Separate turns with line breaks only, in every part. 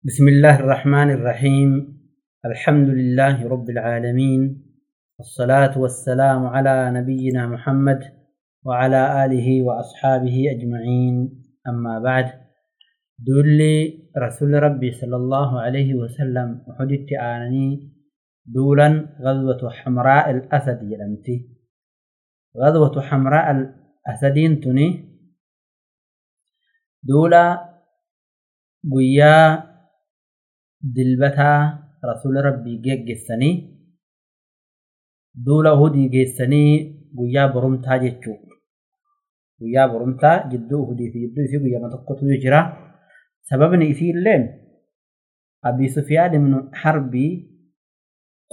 بسم الله الرحمن الرحيم. الحمد لله رب العالمين. والصلاة والسلام على نبينا محمد وعلى آله وأصحابه أجمعين. أما بعد دولي رسول ربي صلى الله عليه وسلم وحدث آنني دولا غزوة حمراء الأسد يلمتي. غزوة حمراء الأسدين تني دولا guyyaa dilbataa rasuula rabbii geggeessanii duula uhudii geessanii guyyaa borumtaa jechuudha. Guyyaa borumtaa jidduu uhudii fi jidduu isii guyyaa tokkotu jira. Sababni isii illeen Abii Sufiyaan ibnu Harbii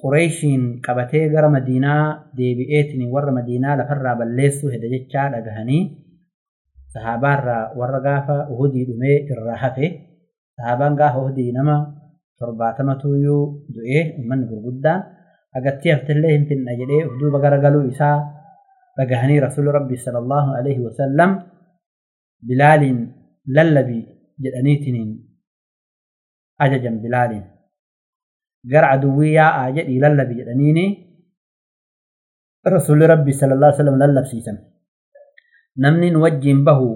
Qureeshiin qabatee gara Madiinaa deebi'eetiin warra Madiinaa lafarraa balleessuu heda jechaa dhagahanii sahaabaarraa warra gaafa uhudii dhumee irraa hafe sahaabaan gaafa uhudii nama torbaatamatuyyuu du'ee uummanni gurguddaan agartii haftillee hin finna jedhee of duuba garagaluu isaa dhagahanii rasuulli rabbii sallallahu alaihi wasallam bilaaliin lallabii jedhaniitiin ajajan bilaaliin gara aduwwii yaa'aa jedhii lallabii jedhaniini rasuulli rabbii sallallahu alaihi wasallam lallabsiisan namni wajjiin bahu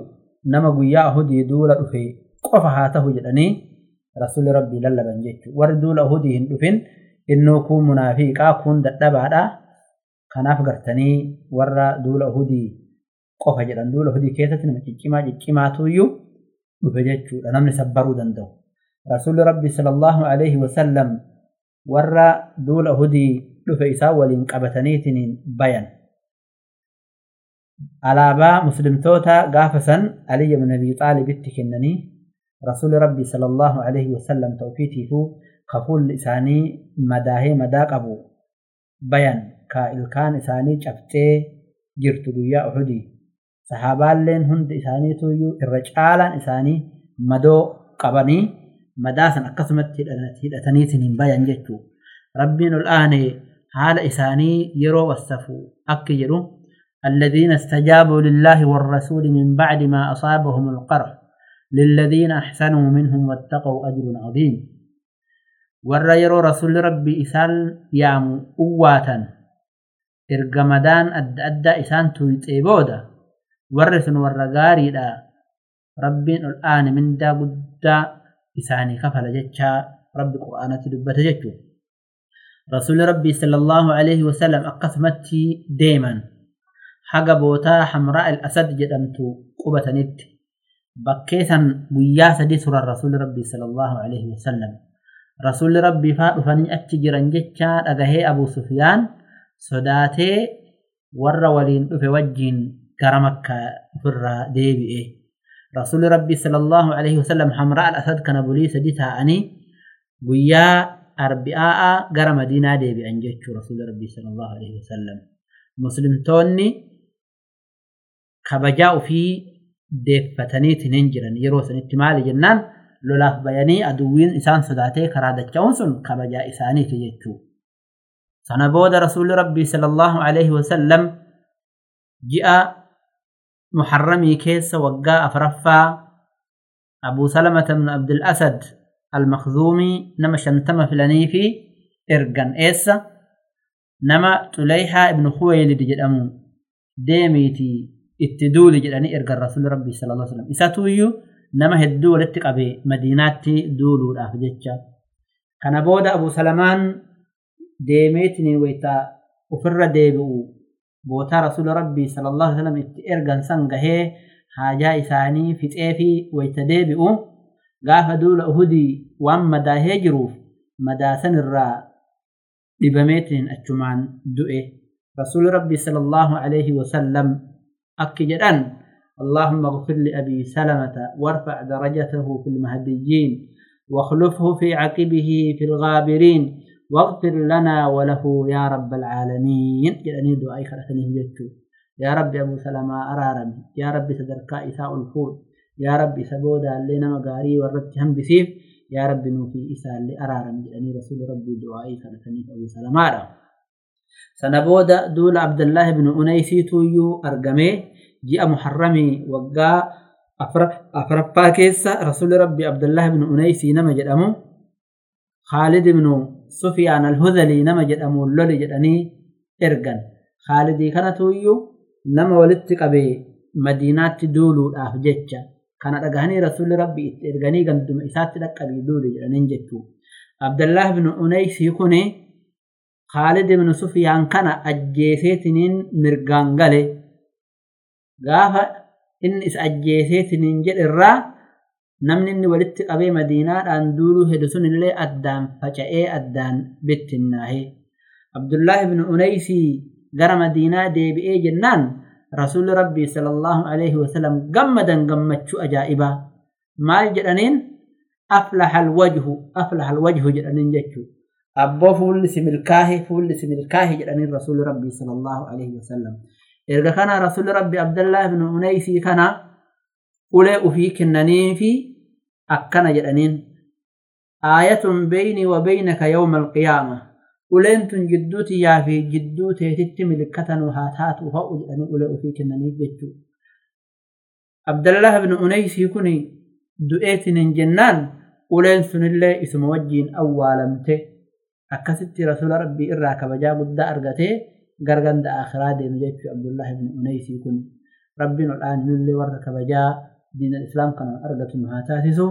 nama guyyaa uhudii duula dhufe qofa haa tahu jedhanii rasuulli rabbii lallaban jechuudha. Warri duula uhudii hin dhufin innoo kun munaafiqaa kun dadhabaadha. Kanaaf gartanii warra duula uhudii qofa jedhan duula uhudii keessatti nama ciccimaa ciccimaatuyyuu dhufe jechuudha namni sabbaruu danda'u. Rasuulli rabbii sallallahu alaihi wasallam warra duula uhudii dhufe isaa waliin qabataniitiin bayan. Alaabaa muslimtoota gaafa san Aliyya ibn Abi Xaalibitti kennanii رسول ربي صلى الله عليه وسلم توفيتي فو كفول إساني مداهي مدا قبو بيان كإلكان إساني شفتي جرت بيا أحدي. صحابان لين هند إساني تويو الرجالان إساني مدو قبني. مداسا أقسمت هدأتنيتنين بيان جتو ربين الآن حال إساني يرو والسفو أكجرو الذين استجابوا لله والرسول من بعد ما أصابهم القرح. للذين أحسنوا منهم واتقوا أجر عظيم. والرير رسول ربي إسان يام أواتا. إرقمدان أد أدى إسان تويت إبودا. ورثن ورقاري لا ربي الآن من دا قد إساني كفل جتشا. ربي قرآن تدبة جتشو. رسول ربي صلى الله عليه وسلم أقسمتي ديما. حقبوتا حمراء الأسد جدمتو قبة بكيتا وياسا ديسر الرسول ربي صلى الله عليه وسلم رسول ربي فأفني أتجران جتشان أذهي أبو سفيان صداتي والرولين أفوجين كرمك فر ديبئي رسول ربي صلى الله عليه وسلم حمراء الأسد كنبولي سديتها أني ويا أربعاء قرم دينا ديبئن جتش رسول ربي صلى الله عليه وسلم مسلم توني خبجاء في ديب فتنيت ننجرن يروسن اتمالي جنان لولاف بياني ادوين إسان صداتي كرادة جونسن كبجا إساني تجيكو سنبود رسول ربي صلى الله عليه وسلم جاء محرمي كيس وقا أفرفا أبو سلمة من عبد الأسد المخذومي نما شنتم في لنيفي إرقان إيسا نما تليحة ابن خويل بجد أمون ديميتي اتدول جلاني ارقى الرسول ربي صلى الله عليه وسلم إساتو يو نما هدو ولتك أبي مدينات دولو الأفجتش كان بودا أبو سلمان ديميتني ويتا أفر ديبو بوتا رسول ربي صلى الله عليه وسلم ارقى سنقه حاجة إساني في تأفي ويتا ديبو غاف دول أهدي وان مدى هجروف مدى سنرى ببميتن أجمعن دؤي رسول ربي صلى الله عليه وسلم jedhan اللهم اغفر لأبي سلمة وارفع درجته في المهديين واخلفه في عقبه في الغابرين واغفر لنا وله يا رب العالمين. يعني دعاء خلتني جدت يا رب أبو سلمة أرارم. يا رب سدركا إساء الفول يا رب سبودا لنا مقاري ورد هم بسيف. يا رب نوفي إساء اللي أرارم يعني رسول ربي دعاء خلتني أبو سلمة. أرام سنبودا دول عبد الله بن أنيسي تويو أرقمي. Ji'a muharramii waggaa afraffaa keessa rasuulli rabbi abdullah ibnu unaysii nama jedhamu khaalid ibnu sufyaan alhudalii nama jedhamu loli jedhanii ergan khaalidii kanatuyyuu nama walitti qabee madiinaatti duuluudhaaf jecha kana dhagahanii rasuulli rabbi itti erganii ganduma isaatti dhaqqabii duuli jedhaniin jechuu abdullah ibnu unaysii kuni khaalid ibnu sufyaan kana ajjeeseetiniin mirgaan gale gaafa inni is ajjeeseetiniin jedhirraa namni inni walitti qabee madiinaadhaan duuluu hedu sun illee addaan faca'ee addaan bittinnaahe abdullaahi ibnu unaysii gara madiinaa deebi'ee jennaan rasuulli rabbii sallallahu alaihi wasallam gammadan gammachuu ajaa'ibaa maal jedhaniin aflaha alwajhu aflaha alwajhu jedhaniin jechuu abboo fuulli si milkaahe fuulli si milkaahe jedhaniin rasuulli rabbii sallallahu alaihi wasallam erga kana rasuulli rabbi abdallah ibnu unaysii kana ulee ufii kennanii fi akkana jedhaniin. Aayatun beynii wa beynaka yawma alqiyaama uleen tun jidduu tiyyaa fi jidduu teetitti milkatanu haa taatu ha'u jedhanii ulee ufii kennaniif jechuu abdallah ibnu unaysii kun du'eetinin jennaan? Uleen sunillee isuma wajjiin awwaalamte. Akkasitti rasuula rabbii irraa kabajaa guddaa argatee غرغند اخراد يمجك عبد الله بن انيس يكون ربنا الان للي ورك بجا دين الاسلام كان ارغت مهاتاتيزو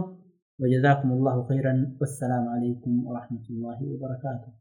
وجزاكم الله خيرا والسلام عليكم ورحمه الله وبركاته